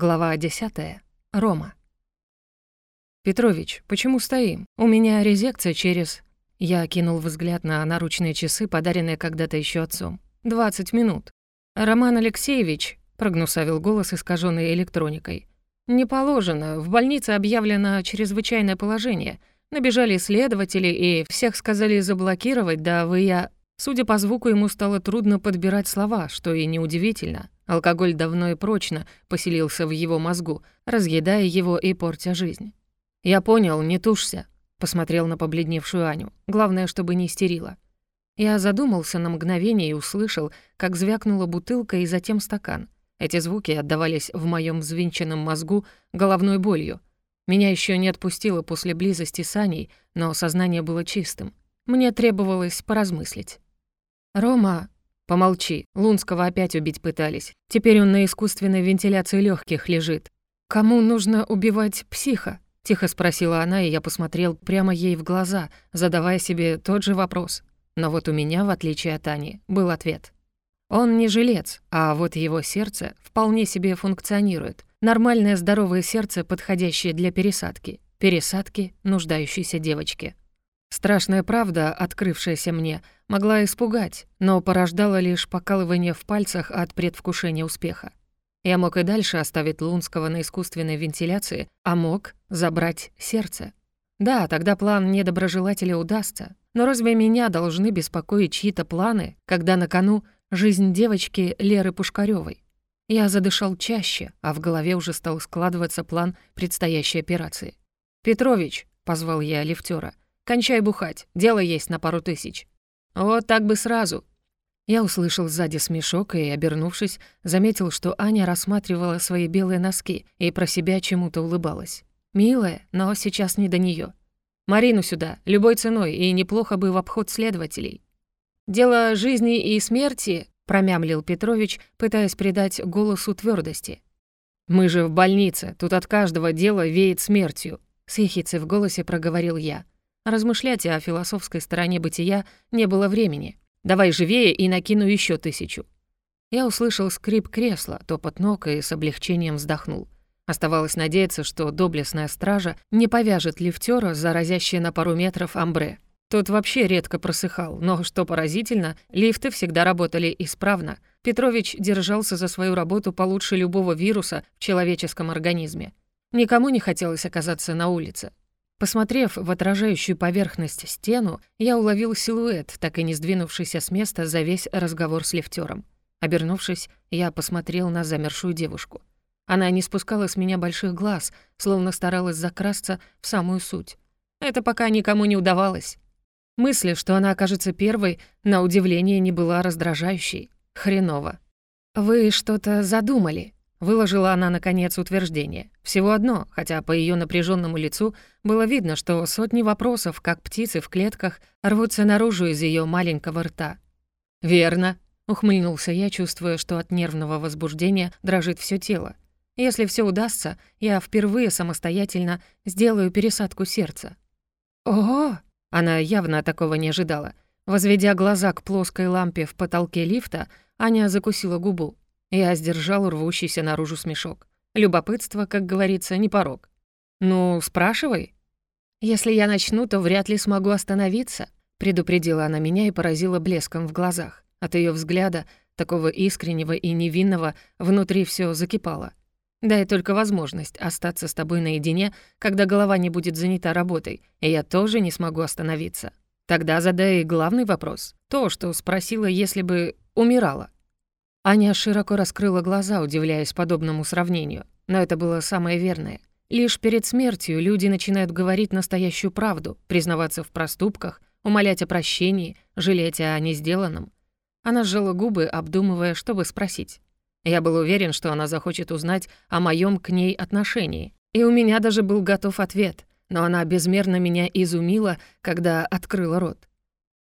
Глава 10. Рома. «Петрович, почему стоим? У меня резекция через...» Я кинул взгляд на наручные часы, подаренные когда-то еще отцом. «20 минут». «Роман Алексеевич», — прогнусавил голос, искаженный электроникой. «Не положено. В больнице объявлено чрезвычайное положение. Набежали следователи и всех сказали заблокировать, да вы я...» Судя по звуку, ему стало трудно подбирать слова, что и неудивительно. Алкоголь давно и прочно поселился в его мозгу, разъедая его и портя жизнь. «Я понял, не тушься», — посмотрел на побледневшую Аню. «Главное, чтобы не истерила». Я задумался на мгновение и услышал, как звякнула бутылка и затем стакан. Эти звуки отдавались в моем взвинченном мозгу головной болью. Меня еще не отпустило после близости с Аней, но сознание было чистым. Мне требовалось поразмыслить. «Рома...» «Помолчи. Лунского опять убить пытались. Теперь он на искусственной вентиляции легких лежит. Кому нужно убивать психа?» Тихо спросила она, и я посмотрел прямо ей в глаза, задавая себе тот же вопрос. Но вот у меня, в отличие от Ани, был ответ. Он не жилец, а вот его сердце вполне себе функционирует. Нормальное здоровое сердце, подходящее для пересадки. Пересадки нуждающейся девочки. Страшная правда, открывшаяся мне, могла испугать, но порождала лишь покалывание в пальцах от предвкушения успеха. Я мог и дальше оставить Лунского на искусственной вентиляции, а мог забрать сердце. Да, тогда план недоброжелателя удастся, но разве меня должны беспокоить чьи-то планы, когда на кону жизнь девочки Леры Пушкарёвой? Я задышал чаще, а в голове уже стал складываться план предстоящей операции. «Петрович», — позвал я лифтера, — Кончай бухать, дело есть на пару тысяч». «Вот так бы сразу». Я услышал сзади смешок и, обернувшись, заметил, что Аня рассматривала свои белые носки и про себя чему-то улыбалась. Милая, но сейчас не до неё. «Марину сюда, любой ценой, и неплохо бы в обход следователей». «Дело жизни и смерти», — промямлил Петрович, пытаясь придать голосу твёрдости. «Мы же в больнице, тут от каждого дела веет смертью», — с ехицей в голосе проговорил я. Размышлять о философской стороне бытия не было времени. Давай живее и накину еще тысячу. Я услышал скрип кресла, топот ног и с облегчением вздохнул. Оставалось надеяться, что доблестная стража не повяжет лифтера за разящее на пару метров амбре. Тот вообще редко просыхал, но, что поразительно, лифты всегда работали исправно. Петрович держался за свою работу получше любого вируса в человеческом организме. Никому не хотелось оказаться на улице. Посмотрев в отражающую поверхность стену, я уловил силуэт, так и не сдвинувшийся с места за весь разговор с лифтером. Обернувшись, я посмотрел на замершую девушку. Она не спускала с меня больших глаз, словно старалась закрасться в самую суть. Это пока никому не удавалось. Мысль, что она окажется первой, на удивление не была раздражающей. Хреново. «Вы что-то задумали?» Выложила она, наконец, утверждение. Всего одно, хотя по ее напряженному лицу было видно, что сотни вопросов, как птицы в клетках, рвутся наружу из ее маленького рта. «Верно», — ухмыльнулся я, чувствуя, что от нервного возбуждения дрожит все тело. «Если все удастся, я впервые самостоятельно сделаю пересадку сердца». «Ого!» — она явно такого не ожидала. Возведя глаза к плоской лампе в потолке лифта, Аня закусила губу. Я сдержал рвущийся наружу смешок. Любопытство, как говорится, не порог. «Ну, спрашивай». «Если я начну, то вряд ли смогу остановиться», предупредила она меня и поразила блеском в глазах. От ее взгляда, такого искреннего и невинного, внутри все закипало. Дай только возможность остаться с тобой наедине, когда голова не будет занята работой, и я тоже не смогу остановиться. Тогда задай главный вопрос. То, что спросила, если бы умирала. Аня широко раскрыла глаза, удивляясь подобному сравнению. Но это было самое верное. Лишь перед смертью люди начинают говорить настоящую правду, признаваться в проступках, умолять о прощении, жалеть о несделанном. Она сжала губы, обдумывая, чтобы спросить. Я был уверен, что она захочет узнать о моем к ней отношении. И у меня даже был готов ответ, но она безмерно меня изумила, когда открыла рот.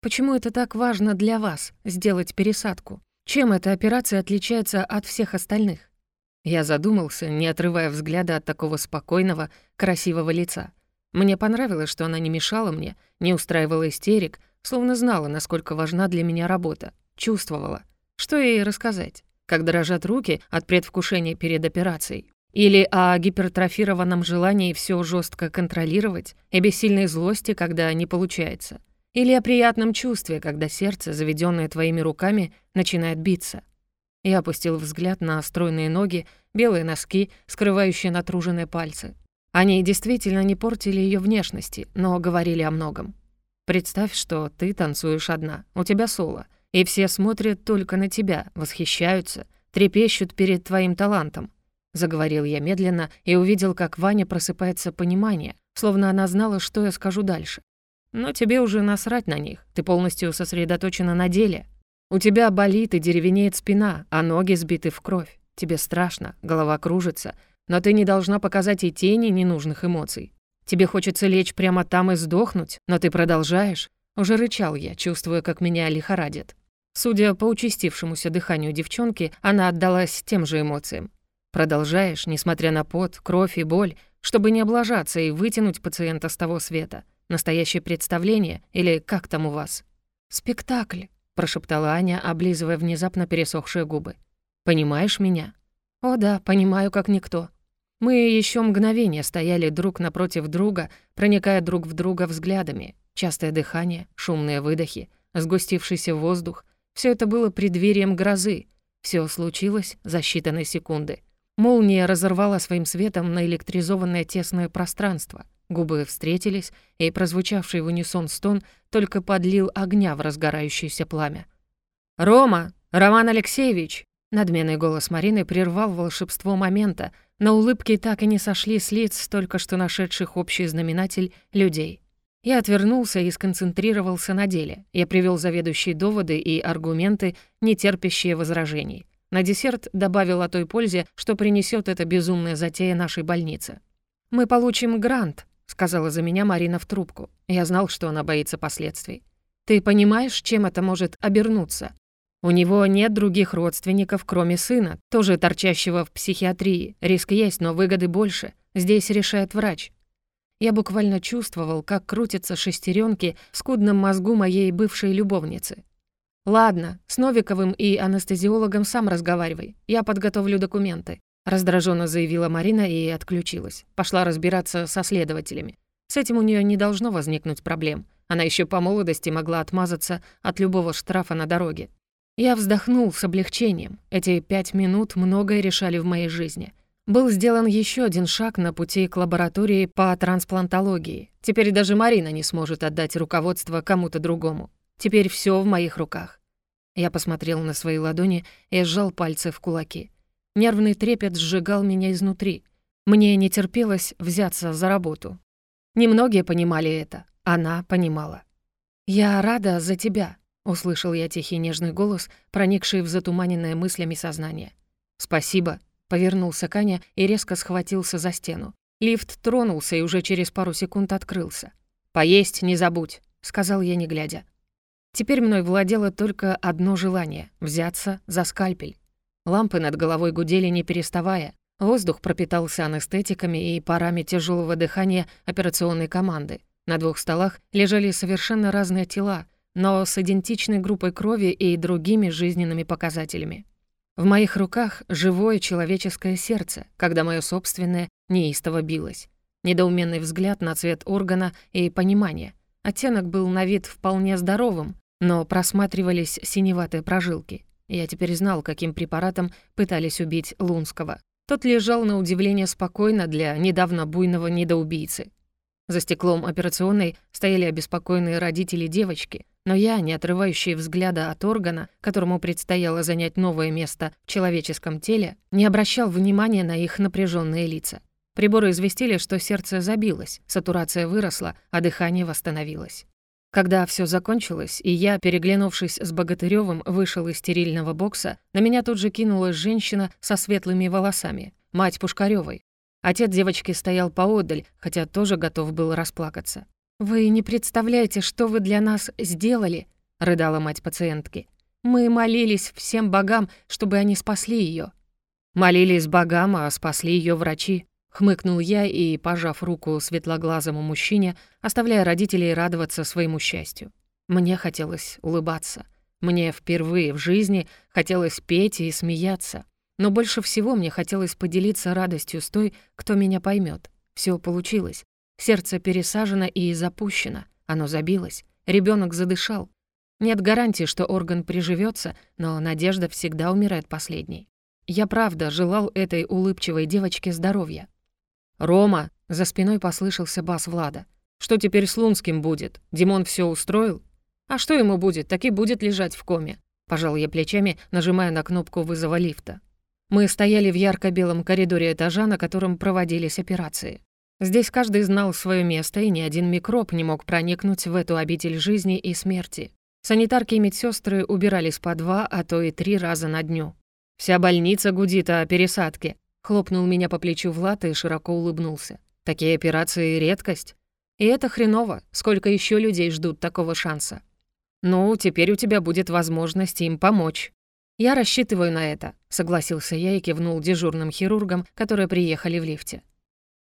«Почему это так важно для вас — сделать пересадку?» Чем эта операция отличается от всех остальных? Я задумался, не отрывая взгляда от такого спокойного, красивого лица. Мне понравилось, что она не мешала мне, не устраивала истерик, словно знала, насколько важна для меня работа, чувствовала. Что ей рассказать? Как дрожат руки от предвкушения перед операцией. Или о гипертрофированном желании все жестко контролировать и бессильной злости, когда не получается? Или о приятном чувстве, когда сердце, заведенное твоими руками, начинает биться? Я опустил взгляд на стройные ноги, белые носки, скрывающие натруженные пальцы. Они действительно не портили ее внешности, но говорили о многом. Представь, что ты танцуешь одна, у тебя соло, и все смотрят только на тебя, восхищаются, трепещут перед твоим талантом. Заговорил я медленно и увидел, как Ваня просыпается понимание, словно она знала, что я скажу дальше. Но тебе уже насрать на них, ты полностью сосредоточена на деле. У тебя болит и деревенеет спина, а ноги сбиты в кровь. Тебе страшно, голова кружится, но ты не должна показать и тени ненужных эмоций. Тебе хочется лечь прямо там и сдохнуть, но ты продолжаешь. Уже рычал я, чувствуя, как меня лихорадит. Судя по участившемуся дыханию девчонки, она отдалась тем же эмоциям. Продолжаешь, несмотря на пот, кровь и боль, чтобы не облажаться и вытянуть пациента с того света. Настоящее представление или как там у вас? «Спектакль», — прошептала Аня, облизывая внезапно пересохшие губы. «Понимаешь меня?» «О да, понимаю, как никто». Мы еще мгновение стояли друг напротив друга, проникая друг в друга взглядами. Частое дыхание, шумные выдохи, сгустившийся воздух — все это было преддверием грозы. Все случилось за считанные секунды. Молния разорвала своим светом на электризованное тесное пространство. Губы встретились, и прозвучавший в унисон стон только подлил огня в разгорающееся пламя. «Рома! Роман Алексеевич!» Надменный голос Марины прервал волшебство момента, но улыбки так и не сошли с лиц только что нашедших общий знаменатель людей. Я отвернулся и сконцентрировался на деле. Я привел заведующие доводы и аргументы, не терпящие возражений. На десерт добавил о той пользе, что принесет эта безумная затея нашей больнице. «Мы получим грант», — сказала за меня Марина в трубку. Я знал, что она боится последствий. «Ты понимаешь, чем это может обернуться? У него нет других родственников, кроме сына, тоже торчащего в психиатрии. Риск есть, но выгоды больше. Здесь решает врач. Я буквально чувствовал, как крутятся шестеренки в скудном мозгу моей бывшей любовницы. «Ладно, с Новиковым и анестезиологом сам разговаривай. Я подготовлю документы», — раздраженно заявила Марина и отключилась. Пошла разбираться со следователями. С этим у нее не должно возникнуть проблем. Она еще по молодости могла отмазаться от любого штрафа на дороге. Я вздохнул с облегчением. Эти пять минут многое решали в моей жизни. Был сделан еще один шаг на пути к лаборатории по трансплантологии. Теперь даже Марина не сможет отдать руководство кому-то другому. Теперь все в моих руках. Я посмотрел на свои ладони и сжал пальцы в кулаки. Нервный трепет сжигал меня изнутри. Мне не терпелось взяться за работу. Немногие понимали это. Она понимала. «Я рада за тебя», — услышал я тихий нежный голос, проникший в затуманенное мыслями сознание. «Спасибо», — повернулся Каня и резко схватился за стену. Лифт тронулся и уже через пару секунд открылся. «Поесть не забудь», — сказал я, не глядя. Теперь мной владело только одно желание — взяться за скальпель. Лампы над головой гудели не переставая. Воздух пропитался анестетиками и парами тяжелого дыхания операционной команды. На двух столах лежали совершенно разные тела, но с идентичной группой крови и другими жизненными показателями. В моих руках живое человеческое сердце, когда мое собственное неистово билось. Недоуменный взгляд на цвет органа и понимание. Оттенок был на вид вполне здоровым, но просматривались синеватые прожилки. Я теперь знал, каким препаратом пытались убить Лунского. Тот лежал на удивление спокойно для недавно буйного недоубийцы. За стеклом операционной стояли обеспокоенные родители девочки, но я, не отрывающий взгляда от органа, которому предстояло занять новое место в человеческом теле, не обращал внимания на их напряженные лица. Приборы известили, что сердце забилось, сатурация выросла, а дыхание восстановилось. Когда все закончилось, и я, переглянувшись с Богатыревым, вышел из стерильного бокса, на меня тут же кинулась женщина со светлыми волосами, мать Пушкарёвой. Отец девочки стоял поодаль, хотя тоже готов был расплакаться. «Вы не представляете, что вы для нас сделали», — рыдала мать пациентки. «Мы молились всем богам, чтобы они спасли ее. Молились богам, а спасли ее врачи. Хмыкнул я и, пожав руку светлоглазому мужчине, оставляя родителей радоваться своему счастью. Мне хотелось улыбаться. Мне впервые в жизни хотелось петь и смеяться. Но больше всего мне хотелось поделиться радостью с той, кто меня поймет. Все получилось. Сердце пересажено и запущено. Оно забилось. Ребенок задышал. Нет гарантии, что орган приживется, но надежда всегда умирает последней. Я правда желал этой улыбчивой девочке здоровья. «Рома!» — за спиной послышался бас Влада. «Что теперь с Лунским будет? Димон все устроил?» «А что ему будет? Так и будет лежать в коме». Пожал я плечами, нажимая на кнопку вызова лифта. Мы стояли в ярко-белом коридоре этажа, на котором проводились операции. Здесь каждый знал свое место, и ни один микроб не мог проникнуть в эту обитель жизни и смерти. Санитарки и медсестры убирались по два, а то и три раза на дню. «Вся больница гудит о пересадке», — хлопнул меня по плечу Влад и широко улыбнулся. «Такие операции — редкость. И это хреново, сколько еще людей ждут такого шанса. Ну, теперь у тебя будет возможность им помочь». «Я рассчитываю на это», — согласился я и кивнул дежурным хирургам, которые приехали в лифте.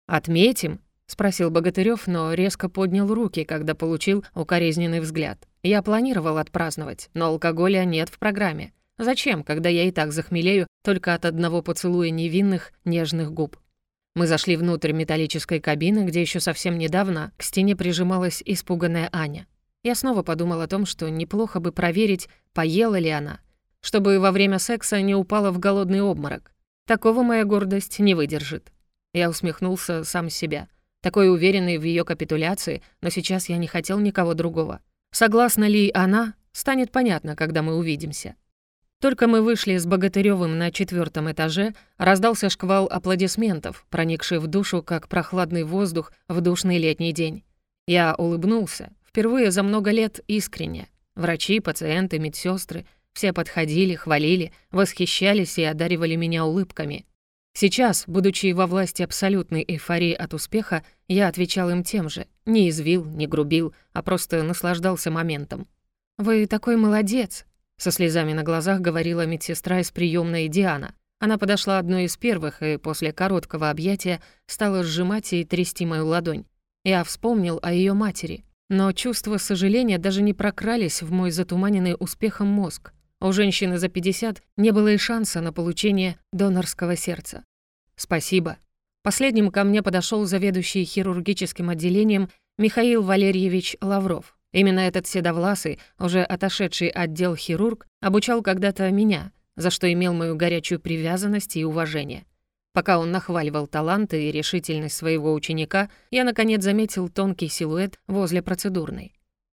«Отметим?» — спросил Богатырев, но резко поднял руки, когда получил укоризненный взгляд. Я планировал отпраздновать, но алкоголя нет в программе. Зачем, когда я и так захмелею только от одного поцелуя невинных, нежных губ? Мы зашли внутрь металлической кабины, где еще совсем недавно к стене прижималась испуганная Аня. Я снова подумал о том, что неплохо бы проверить, поела ли она, чтобы во время секса не упала в голодный обморок. Такого моя гордость не выдержит. Я усмехнулся сам себя. Такой уверенный в ее капитуляции, но сейчас я не хотел никого другого. Согласна ли она, станет понятно, когда мы увидимся. Только мы вышли с Богатырёвым на четвертом этаже, раздался шквал аплодисментов, проникший в душу, как прохладный воздух в душный летний день. Я улыбнулся, впервые за много лет искренне. Врачи, пациенты, медсестры все подходили, хвалили, восхищались и одаривали меня улыбками. Сейчас, будучи во власти абсолютной эйфории от успеха, я отвечал им тем же. Не извил, не грубил, а просто наслаждался моментом. «Вы такой молодец!» Со слезами на глазах говорила медсестра из приемной Диана. Она подошла одной из первых и после короткого объятия стала сжимать и трясти мою ладонь. Я вспомнил о ее матери, но чувства сожаления даже не прокрались в мой затуманенный успехом мозг. У женщины за 50 не было и шанса на получение донорского сердца. «Спасибо». Последним ко мне подошел заведующий хирургическим отделением Михаил Валерьевич Лавров. Именно этот седовласый, уже отошедший отдел хирург, обучал когда-то меня, за что имел мою горячую привязанность и уважение. Пока он нахваливал таланты и решительность своего ученика, я, наконец, заметил тонкий силуэт возле процедурной.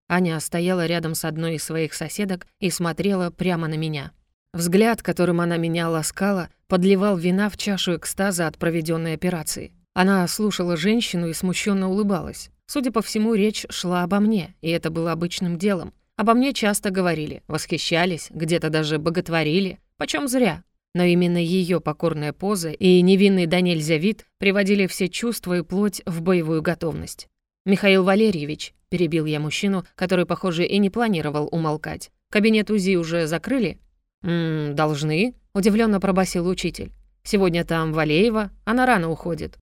Аня стояла рядом с одной из своих соседок и смотрела прямо на меня. Взгляд, которым она меня ласкала, подливал вина в чашу экстаза от проведенной операции. Она слушала женщину и смущенно улыбалась. Судя по всему, речь шла обо мне, и это было обычным делом. Обо мне часто говорили, восхищались, где-то даже боготворили, почем зря. Но именно ее покорная поза и невинный до нельзя вид приводили все чувства и плоть в боевую готовность. «Михаил Валерьевич», — перебил я мужчину, который, похоже, и не планировал умолкать. «Кабинет УЗИ уже закрыли?» «Ммм, должны», — удивленно пробасил учитель. «Сегодня там Валеева, она рано уходит».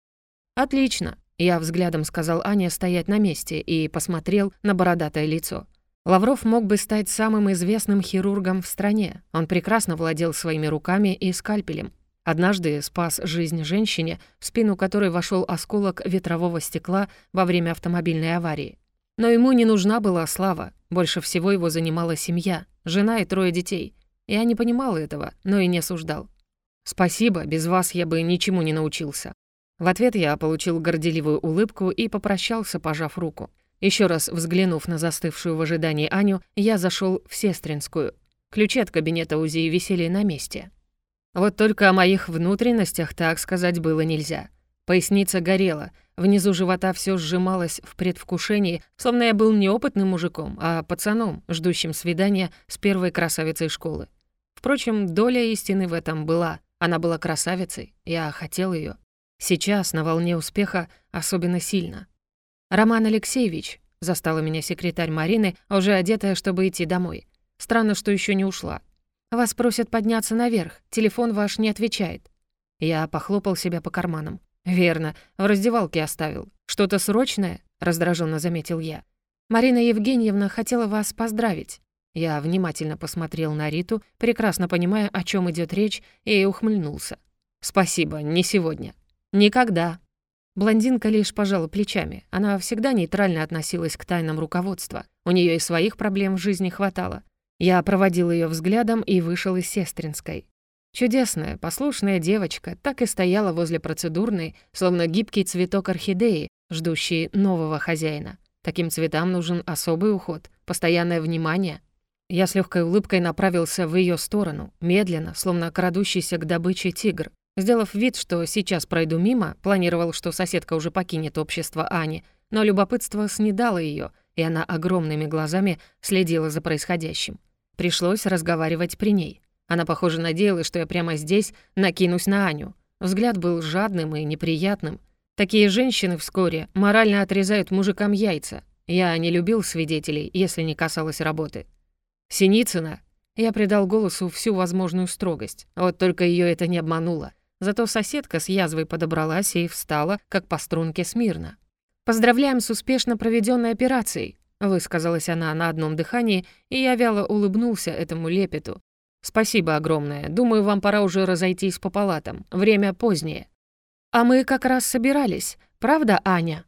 «Отлично», — я взглядом сказал Ане стоять на месте и посмотрел на бородатое лицо. Лавров мог бы стать самым известным хирургом в стране. Он прекрасно владел своими руками и скальпелем. Однажды спас жизнь женщине, в спину которой вошел осколок ветрового стекла во время автомобильной аварии. Но ему не нужна была слава. Больше всего его занимала семья, жена и трое детей. Я не понимал этого, но и не осуждал. «Спасибо, без вас я бы ничему не научился». В ответ я получил горделивую улыбку и попрощался, пожав руку. Еще раз взглянув на застывшую в ожидании Аню, я зашел в Сестринскую. Ключи от кабинета УЗИ висели на месте. Вот только о моих внутренностях так сказать было нельзя. Поясница горела, внизу живота все сжималось в предвкушении, словно я был не опытным мужиком, а пацаном, ждущим свидания с первой красавицей школы. Впрочем, доля истины в этом была. Она была красавицей, я хотел ее. Сейчас, на волне успеха, особенно сильно. «Роман Алексеевич», — застала меня секретарь Марины, уже одетая, чтобы идти домой. Странно, что еще не ушла. Вас просят подняться наверх, телефон ваш не отвечает». Я похлопал себя по карманам. «Верно, в раздевалке оставил. Что-то срочное?» — раздраженно заметил я. «Марина Евгеньевна хотела вас поздравить». Я внимательно посмотрел на Риту, прекрасно понимая, о чем идет речь, и ухмыльнулся. «Спасибо, не сегодня». «Никогда». Блондинка лишь пожала плечами. Она всегда нейтрально относилась к тайнам руководства. У нее и своих проблем в жизни хватало. Я проводил ее взглядом и вышел из сестринской. Чудесная, послушная девочка так и стояла возле процедурной, словно гибкий цветок орхидеи, ждущий нового хозяина. Таким цветам нужен особый уход, постоянное внимание. Я с легкой улыбкой направился в ее сторону, медленно, словно крадущийся к добыче тигр. Сделав вид, что сейчас пройду мимо, планировал, что соседка уже покинет общество Ани, но любопытство снедало ее, и она огромными глазами следила за происходящим. Пришлось разговаривать при ней. Она, похоже, надеялась, что я прямо здесь накинусь на Аню. Взгляд был жадным и неприятным. Такие женщины вскоре морально отрезают мужикам яйца. Я не любил свидетелей, если не касалось работы. Синицына. Я придал голосу всю возможную строгость. Вот только ее это не обмануло. Зато соседка с язвой подобралась и встала, как по струнке смирно. «Поздравляем с успешно проведенной операцией», высказалась она на одном дыхании, и я вяло улыбнулся этому лепету, «Спасибо огромное. Думаю, вам пора уже разойтись по палатам. Время позднее». «А мы как раз собирались. Правда, Аня?»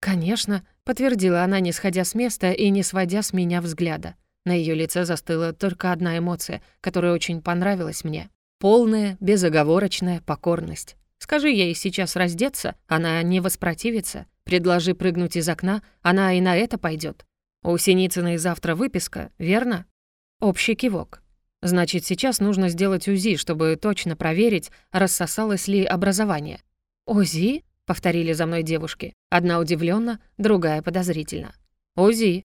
«Конечно», — подтвердила она, не сходя с места и не сводя с меня взгляда. На ее лице застыла только одна эмоция, которая очень понравилась мне. Полная, безоговорочная покорность. Скажи ей сейчас раздеться, она не воспротивится. Предложи прыгнуть из окна, она и на это пойдет. У Синицыной завтра выписка, верно? Общий кивок. Значит, сейчас нужно сделать УЗИ, чтобы точно проверить, рассосалось ли образование. «УЗИ?» — повторили за мной девушки. Одна удивленно, другая подозрительно. «УЗИ».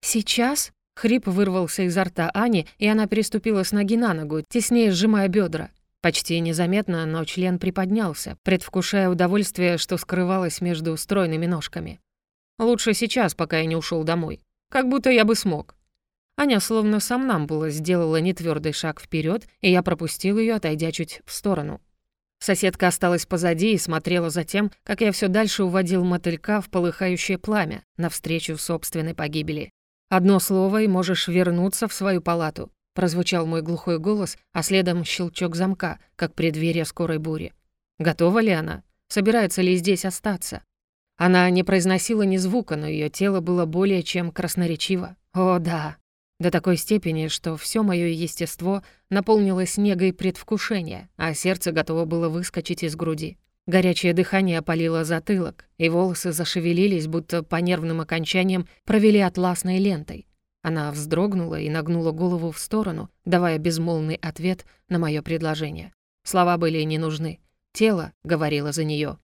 «Сейчас?» — хрип вырвался изо рта Ани, и она переступила с ноги на ногу, теснее сжимая бедра. Почти незаметно, но член приподнялся, предвкушая удовольствие, что скрывалось между стройными ножками. «Лучше сейчас, пока я не ушел домой. Как будто я бы смог», Аня словно сомнамбула сделала нетвёрдый шаг вперед, и я пропустил ее, отойдя чуть в сторону. Соседка осталась позади и смотрела за тем, как я все дальше уводил мотылька в полыхающее пламя, навстречу собственной погибели. «Одно слово, и можешь вернуться в свою палату», прозвучал мой глухой голос, а следом щелчок замка, как преддверие скорой бури. Готова ли она? Собирается ли здесь остаться? Она не произносила ни звука, но ее тело было более чем красноречиво. О, да, до такой степени, что все мое естество наполнилось негой предвкушения, а сердце готово было выскочить из груди. Горячее дыхание опалило затылок, и волосы зашевелились, будто по нервным окончаниям провели атласной лентой. Она вздрогнула и нагнула голову в сторону, давая безмолвный ответ на мое предложение. Слова были не нужны. Тело говорило за нее.